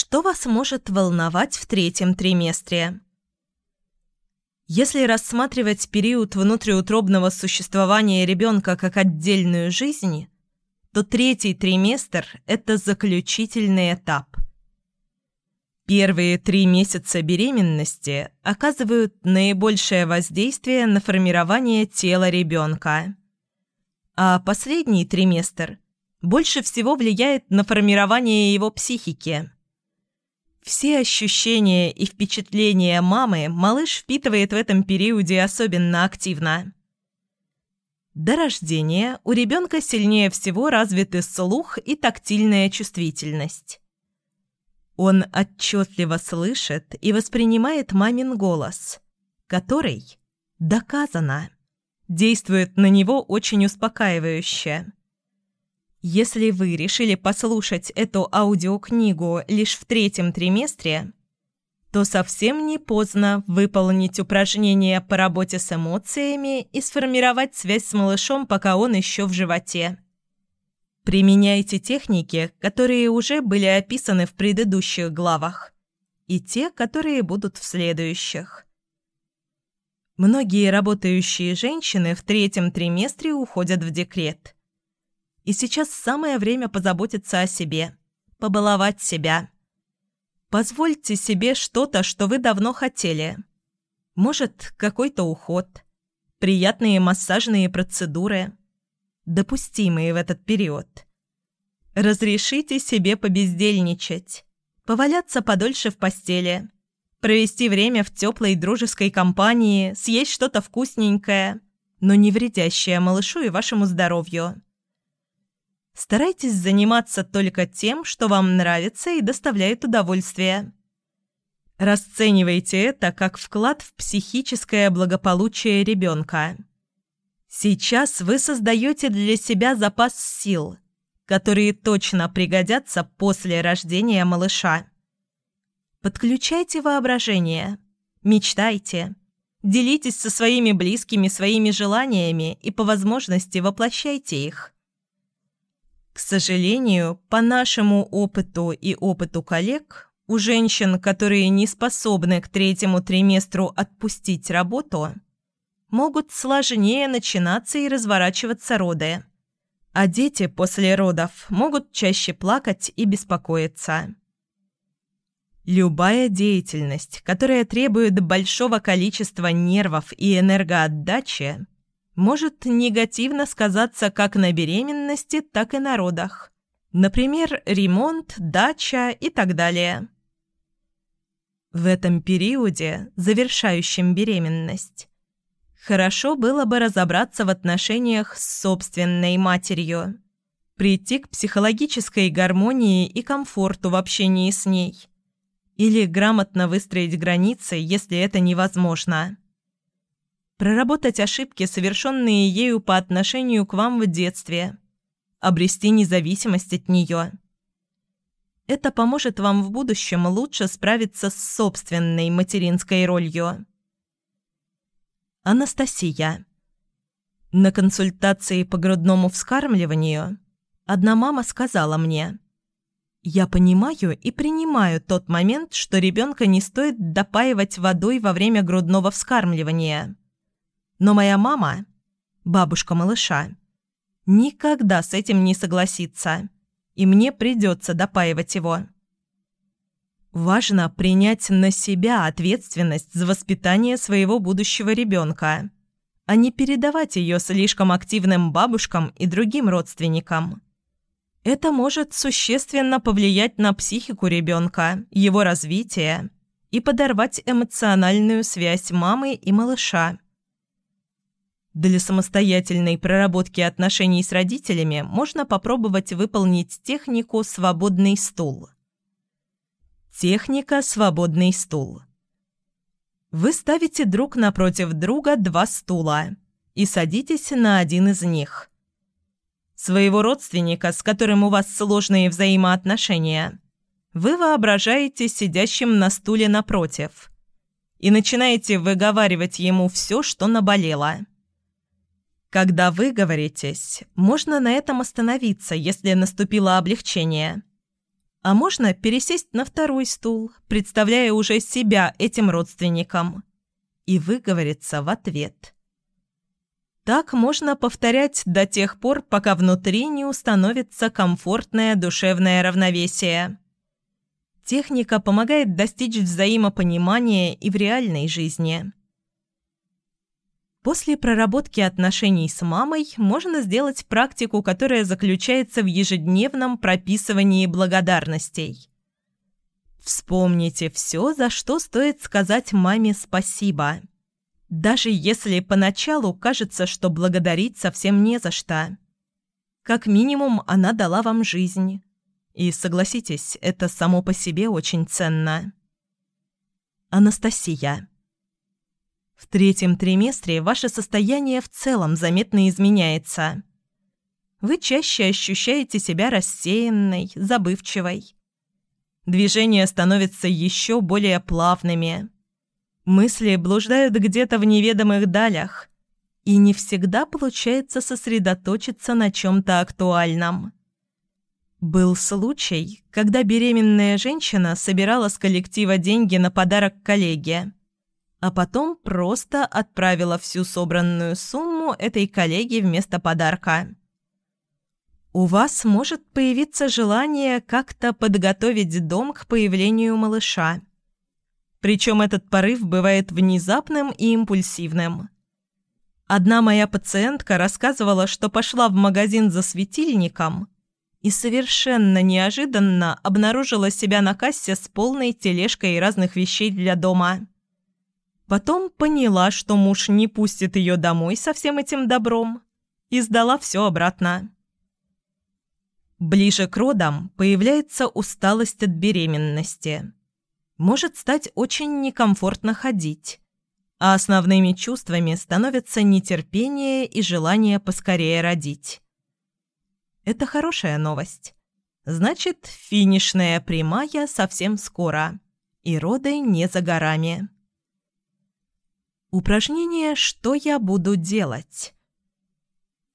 Что вас может волновать в третьем триместре? Если рассматривать период внутриутробного существования ребенка как отдельную жизнь, то третий триместр – это заключительный этап. Первые три месяца беременности оказывают наибольшее воздействие на формирование тела ребенка. А последний триместр больше всего влияет на формирование его психики – все ощущения и впечатления мамы малыш впитывает в этом периоде особенно активно. До рождения у ребенка сильнее всего развиты слух и тактильная чувствительность. Он отчетливо слышит и воспринимает мамин голос, который, доказано, действует на него очень успокаивающе. Если вы решили послушать эту аудиокнигу лишь в третьем триместре, то совсем не поздно выполнить упражнения по работе с эмоциями и сформировать связь с малышом, пока он еще в животе. Применяйте техники, которые уже были описаны в предыдущих главах, и те, которые будут в следующих. Многие работающие женщины в третьем триместре уходят в декрет – и сейчас самое время позаботиться о себе, побаловать себя. Позвольте себе что-то, что вы давно хотели. Может, какой-то уход, приятные массажные процедуры, допустимые в этот период. Разрешите себе побездельничать, поваляться подольше в постели, провести время в теплой дружеской компании, съесть что-то вкусненькое, но не вредящее малышу и вашему здоровью. Старайтесь заниматься только тем, что вам нравится и доставляет удовольствие. Расценивайте это как вклад в психическое благополучие ребенка. Сейчас вы создаете для себя запас сил, которые точно пригодятся после рождения малыша. Подключайте воображение, мечтайте, делитесь со своими близкими своими желаниями и по возможности воплощайте их. К сожалению, по нашему опыту и опыту коллег, у женщин, которые не способны к третьему триместру отпустить работу, могут сложнее начинаться и разворачиваться роды. А дети после родов могут чаще плакать и беспокоиться. Любая деятельность, которая требует большого количества нервов и энергоотдачи – может негативно сказаться как на беременности, так и на родах. Например, ремонт, дача и так далее. В этом периоде, завершающем беременность, хорошо было бы разобраться в отношениях с собственной матерью, прийти к психологической гармонии и комфорту в общении с ней, или грамотно выстроить границы, если это невозможно проработать ошибки, совершенные ею по отношению к вам в детстве, обрести независимость от нее. Это поможет вам в будущем лучше справиться с собственной материнской ролью. Анастасия. На консультации по грудному вскармливанию одна мама сказала мне «Я понимаю и принимаю тот момент, что ребенка не стоит допаивать водой во время грудного вскармливания». Но моя мама, бабушка малыша, никогда с этим не согласится, и мне придется допаивать его. Важно принять на себя ответственность за воспитание своего будущего ребенка, а не передавать ее слишком активным бабушкам и другим родственникам. Это может существенно повлиять на психику ребенка, его развитие и подорвать эмоциональную связь мамы и малыша. Для самостоятельной проработки отношений с родителями можно попробовать выполнить технику «свободный стул». Техника «свободный стул». Вы ставите друг напротив друга два стула и садитесь на один из них. Своего родственника, с которым у вас сложные взаимоотношения, вы воображаете сидящим на стуле напротив и начинаете выговаривать ему все, что наболело – когда вы говоритесь, можно на этом остановиться, если наступило облегчение. А можно пересесть на второй стул, представляя уже себя этим родственником, и выговориться в ответ. Так можно повторять до тех пор, пока внутри не установится комфортное душевное равновесие. Техника помогает достичь взаимопонимания и в реальной жизни. После проработки отношений с мамой можно сделать практику, которая заключается в ежедневном прописывании благодарностей. Вспомните все, за что стоит сказать маме спасибо. Даже если поначалу кажется, что благодарить совсем не за что. Как минимум, она дала вам жизнь. И согласитесь, это само по себе очень ценно. Анастасия. В третьем триместре ваше состояние в целом заметно изменяется. Вы чаще ощущаете себя рассеянной, забывчивой. Движения становятся еще более плавными. Мысли блуждают где-то в неведомых далях, и не всегда получается сосредоточиться на чем-то актуальном. Был случай, когда беременная женщина собирала с коллектива деньги на подарок коллеге, а потом просто отправила всю собранную сумму этой коллеге вместо подарка. У вас может появиться желание как-то подготовить дом к появлению малыша. Причем этот порыв бывает внезапным и импульсивным. Одна моя пациентка рассказывала, что пошла в магазин за светильником – и совершенно неожиданно обнаружила себя на кассе с полной тележкой разных вещей для дома. Потом поняла, что муж не пустит ее домой со всем этим добром, и сдала все обратно. Ближе к родам появляется усталость от беременности. Может стать очень некомфортно ходить, а основными чувствами становятся нетерпение и желание поскорее родить. Это хорошая новость. Значит, финишная прямая совсем скоро, и роды не за горами. Упражнение «Что я буду делать?»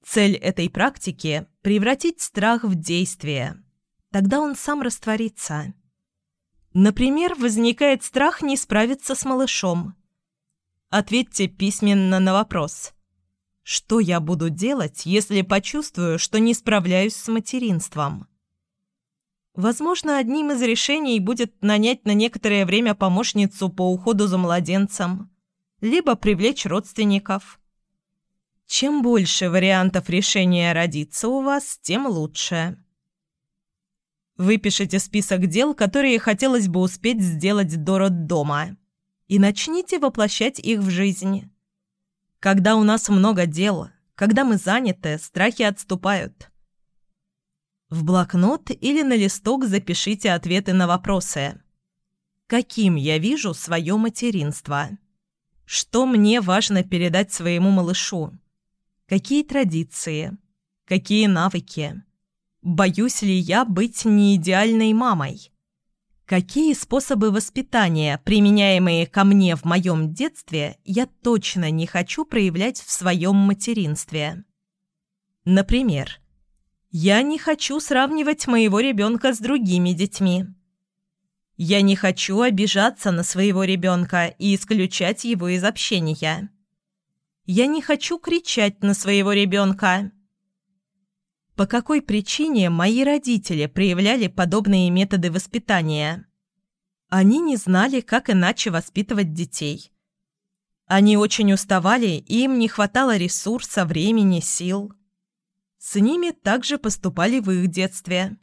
Цель этой практики – превратить страх в действие. Тогда он сам растворится. Например, возникает страх не справиться с малышом. Ответьте письменно на вопрос – что я буду делать, если почувствую, что не справляюсь с материнством? Возможно, одним из решений будет нанять на некоторое время помощницу по уходу за младенцем, либо привлечь родственников. Чем больше вариантов решения родиться у вас, тем лучше. Выпишите список дел, которые хотелось бы успеть сделать до роддома, и начните воплощать их в жизнь. Когда у нас много дел, когда мы заняты, страхи отступают. В блокнот или на листок запишите ответы на вопросы. Каким я вижу свое материнство? Что мне важно передать своему малышу? Какие традиции? Какие навыки? Боюсь ли я быть неидеальной мамой? Какие способы воспитания, применяемые ко мне в моем детстве, я точно не хочу проявлять в своем материнстве? Например, я не хочу сравнивать моего ребенка с другими детьми. Я не хочу обижаться на своего ребенка и исключать его из общения. Я не хочу кричать на своего ребенка. По какой причине мои родители проявляли подобные методы воспитания? Они не знали, как иначе воспитывать детей. Они очень уставали, и им не хватало ресурса, времени, сил. С ними также поступали в их детстве.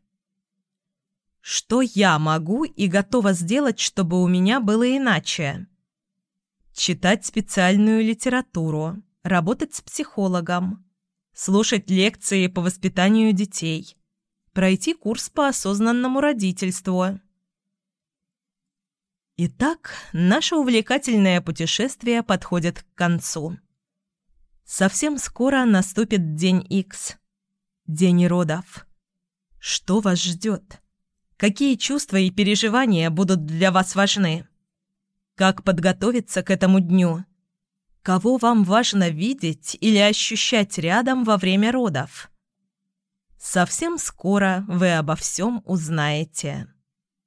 Что я могу и готова сделать, чтобы у меня было иначе? Читать специальную литературу, работать с психологом, слушать лекции по воспитанию детей, пройти курс по осознанному родительству. Итак, наше увлекательное путешествие подходит к концу. Совсем скоро наступит день X, день родов. Что вас ждет? Какие чувства и переживания будут для вас важны? Как подготовиться к этому дню? Кого вам важно видеть или ощущать рядом во время родов? Совсем скоро вы обо всем узнаете.